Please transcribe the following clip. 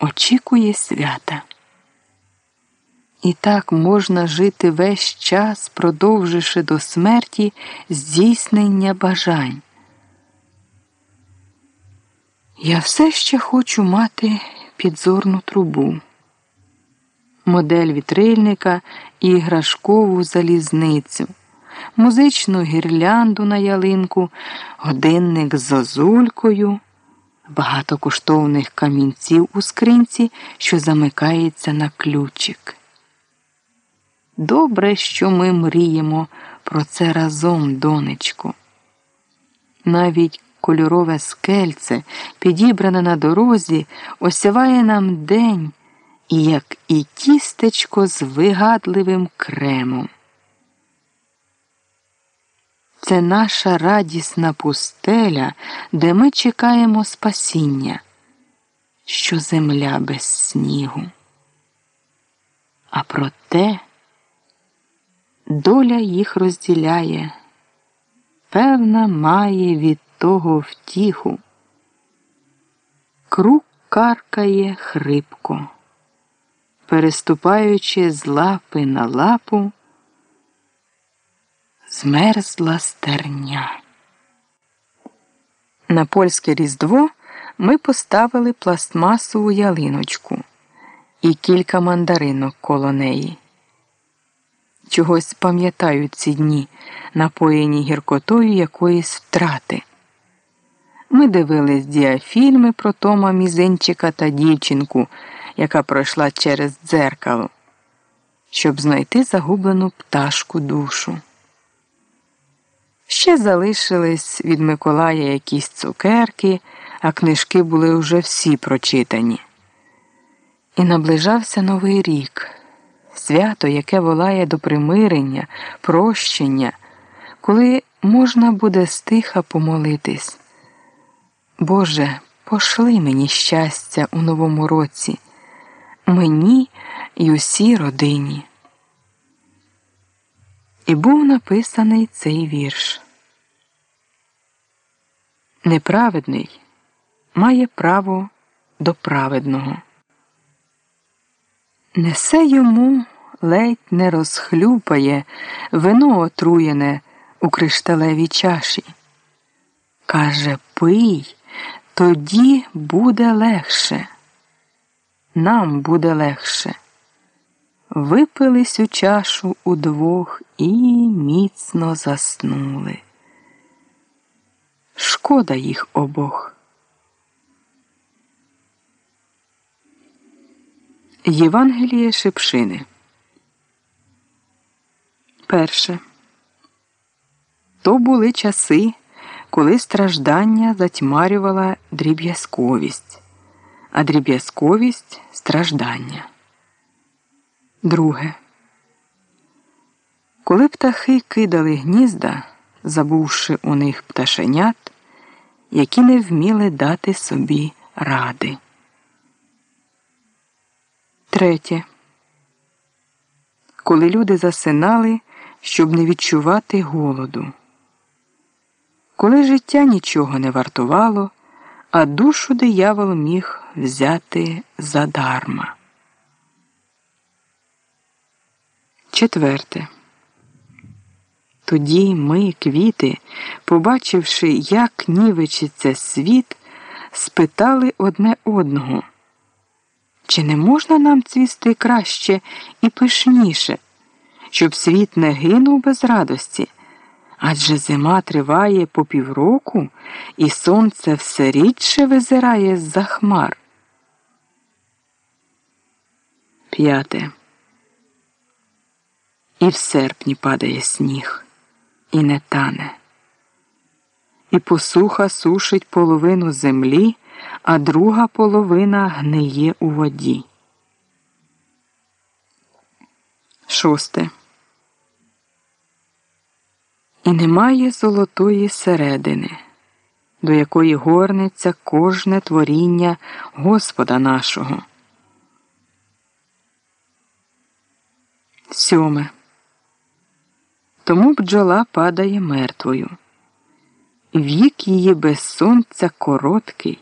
очікує свята. І так можна жити весь час, продовживши до смерті здійснення бажань. Я все ще хочу мати підзорну трубу, модель вітрильника і іграшкову залізницю, музичну гірлянду на ялинку, годинник з зозулькою, багато коштовних камінців у скринці, що замикається на ключик. Добре, що ми мріємо про це разом, донечко. Навіть кольорове скельце, підібране на дорозі, осяває нам день, як і тістечко з вигадливим кремом. Це наша радісна пустеля, де ми чекаємо спасіння, що земля без снігу. А проте доля їх розділяє, певна має від того втіху. Круг каркає хрипко, переступаючи з лапи на лапу, змерзла стерня. На польське різдво ми поставили пластмасову ялиночку і кілька мандаринок коло неї. Чогось пам'ятають ці дні, напоєні гіркотою якоїсь втрати. Ми дивились діафільми про Тома Мізинчика та дівчинку, яка пройшла через дзеркало, щоб знайти загублену пташку душу. Ще залишились від Миколая якісь цукерки, а книжки були вже всі прочитані. І наближався Новий рік, свято, яке волає до примирення, прощення, коли можна буде стиха помолитись. Боже, пошли мені щастя у новому році, мені й усій родині. І був написаний цей вірш. Неправедний має право до праведного. Несе йому ледь не розхлюпає вино отруєне у кришталевій чаші. Каже, пий. Тоді буде легше, нам буде легше. Випили сю чашу удвох і міцно заснули. Шкода їх обох. Євангеліє Шепшини. Перше. То були часи коли страждання затьмарювала дріб'язковість, а дріб'язковість страждання. Друге. Коли птахи кидали гнізда, забувши у них пташенят, які не вміли дати собі ради. Третє. Коли люди засинали, щоб не відчувати голоду коли життя нічого не вартувало, а душу диявол міг взяти задарма. Четверте. Тоді ми, квіти, побачивши, як нівечиться світ, спитали одне одного, чи не можна нам цвісти краще і пишніше, щоб світ не гинув без радості? Адже зима триває по півроку, і сонце все рідше визирає з за хмар. П'яте. І в серпні падає сніг, і не тане. І посуха сушить половину землі, а друга половина гниє у воді. Шосте і немає золотої середини, до якої горниться кожне творіння Господа нашого. Сьоме. Тому бджола падає мертвою. Вік її без сонця короткий.